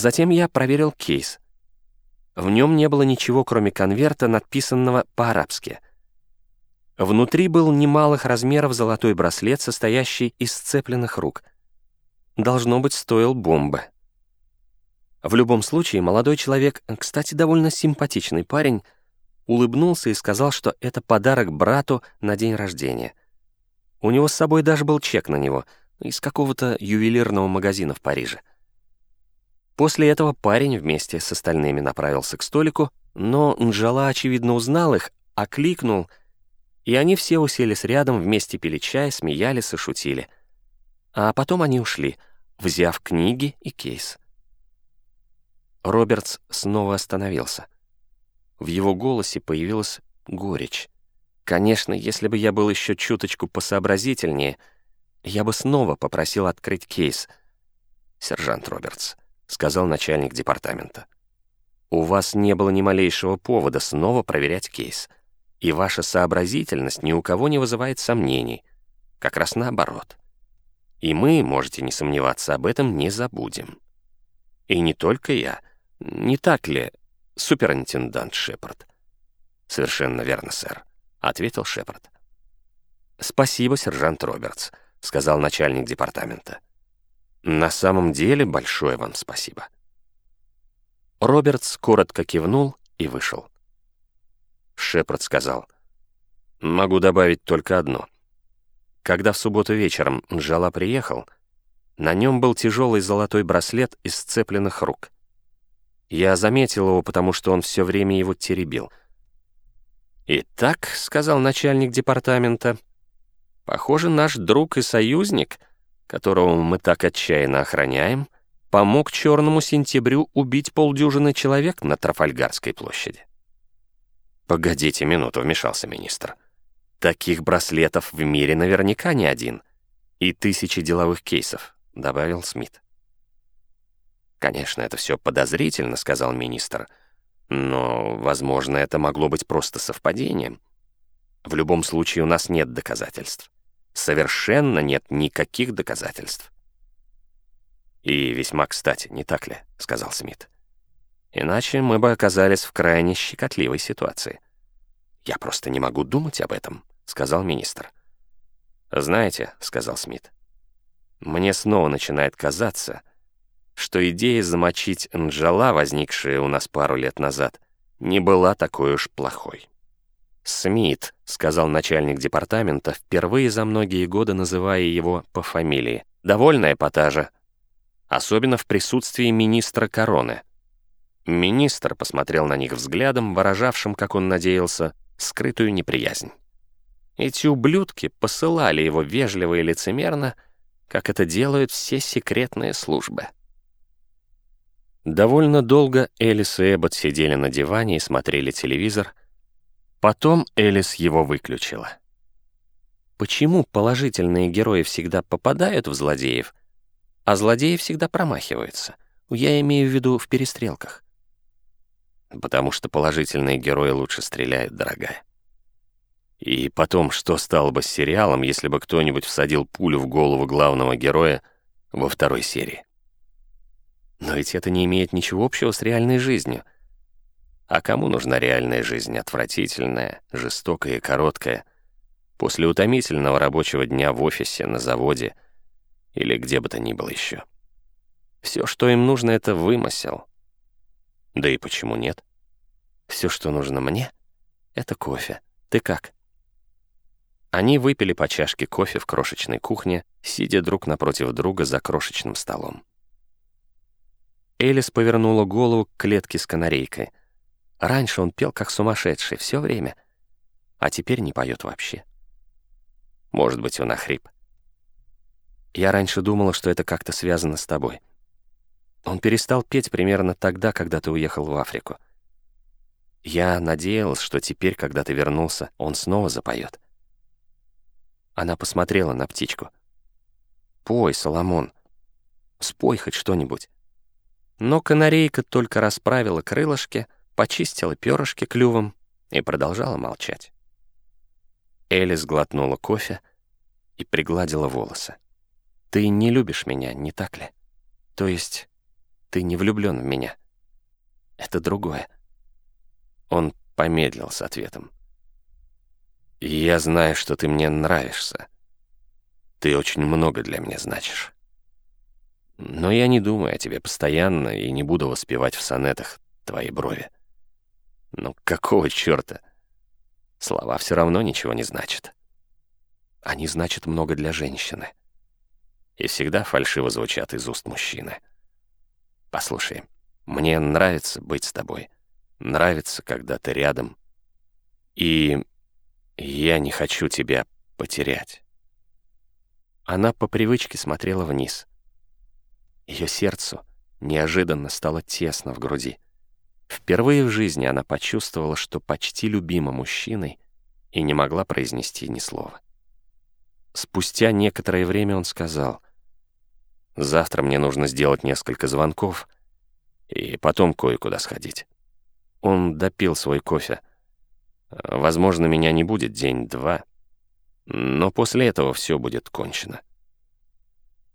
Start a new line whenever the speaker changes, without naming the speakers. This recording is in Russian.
Затем я проверил кейс. В нем не было ничего, кроме конверта, надписанного по-арабски. Внутри был немалых размеров золотой браслет, состоящий из сцепленных рук. Должно быть, стоил бомбы. В любом случае, молодой человек, кстати, довольно симпатичный парень, улыбнулся и сказал, что это подарок брату на день рождения. У него с собой даже был чек на него из какого-то ювелирного магазина в Париже. После этого парень вместе с остальными направился к столику, но Нджала, очевидно, узнал их, окликнул, и они все уселись рядом, вместе пили чай, смеялись и шутили. А потом они ушли, взяв книги и кейс. Робертс снова остановился. В его голосе появилась горечь. Конечно, если бы я был еще чуточку посообразительнее, я бы снова попросил открыть кейс. «Сержант Робертс», — сказал начальник департамента, «у вас не было ни малейшего повода снова проверять кейс, и ваша сообразительность ни у кого не вызывает сомнений, как раз наоборот. И мы, можете не сомневаться, об этом не забудем. И не только я — не так ли, суперинтендант Шепард? Совершенно верно, сэр, ответил Шепард. Спасибо, сержант Робертс, сказал начальник департамента. На самом деле большое вам спасибо. Робертс коротко кивнул и вышел. Шепард сказал, «Могу добавить только одно. Когда в субботу вечером Джала приехал, на нем был тяжелый золотой браслет из сцепленных рук. Я заметил его, потому что он все время его теребил. «Итак», — сказал начальник департамента, — «похоже, наш друг и союзник, которого мы так отчаянно охраняем, помог черному сентябрю убить полдюжины человек на Трафальгарской площади». «Погодите минуту», — вмешался министр. «Таких браслетов в мире наверняка не один. И тысячи деловых кейсов», — добавил Смит. «Конечно, это все подозрительно», — сказал министр. «Но, возможно, это могло быть просто совпадением. В любом случае, у нас нет доказательств. Совершенно нет никаких доказательств». «И весьма кстати, не так ли?» — сказал Смит. «Иначе мы бы оказались в крайне щекотливой ситуации». «Я просто не могу думать об этом», — сказал министр. «Знаете», — сказал Смит, — «мне снова начинает казаться, что идея замочить Нджала, возникшая у нас пару лет назад, не была такой уж плохой. «Смит», — сказал начальник департамента, впервые за многие годы называя его по фамилии, — «довольно эпатажа, особенно в присутствии министра короны». Министр посмотрел на них взглядом, выражавшим, как он надеялся, скрытую неприязнь. Эти ублюдки посылали его вежливо и лицемерно, как это делают все секретные службы. Довольно долго Элис и Эббот сидели на диване и смотрели телевизор. Потом Элис его выключила. Почему положительные герои всегда попадают в злодеев, а злодеи всегда промахиваются? Я имею в виду в перестрелках. Потому что положительные герои лучше стреляют, дорогая. И потом, что стало бы с сериалом, если бы кто-нибудь всадил пулю в голову главного героя во второй серии? Но ведь это не имеет ничего общего с реальной жизнью. А кому нужна реальная жизнь, отвратительная, жестокая и короткая, после утомительного рабочего дня в офисе, на заводе или где бы то ни было еще? Все, что им нужно, это вымысел. Да и почему нет? Все, что нужно мне, это кофе. Ты как? Они выпили по чашке кофе в крошечной кухне, сидя друг напротив друга за крошечным столом. Элис повернула голову к клетке с канарейкой. Раньше он пел как сумасшедший все время, а теперь не поет вообще. Может быть, он охрип. Я раньше думала, что это как-то связано с тобой. Он перестал петь примерно тогда, когда ты уехал в Африку. Я надеялась, что теперь, когда ты вернулся, он снова запоет. Она посмотрела на птичку. «Пой, Соломон, спой хоть что-нибудь». Но канарейка только расправила крылышки, почистила перышки клювом и продолжала молчать. Элис глотнула кофе и пригладила волосы. «Ты не любишь меня, не так ли? То есть ты не влюблен в меня. Это другое». Он помедлил с ответом. «Я знаю, что ты мне нравишься. Ты очень много для меня значишь. Но я не думаю о тебе постоянно и не буду воспевать в сонетах твои брови. Ну какого чёрта? Слова все равно ничего не значат. Они значат много для женщины. И всегда фальшиво звучат из уст мужчины. Послушай, мне нравится быть с тобой. Нравится, когда ты рядом. И я не хочу тебя потерять. Она по привычке смотрела вниз. Ее сердцу неожиданно стало тесно в груди. Впервые в жизни она почувствовала, что почти любима мужчиной, и не могла произнести ни слова. Спустя некоторое время он сказал, «Завтра мне нужно сделать несколько звонков и потом кое-куда сходить». Он допил свой кофе. «Возможно, меня не будет день-два, но после этого все будет кончено».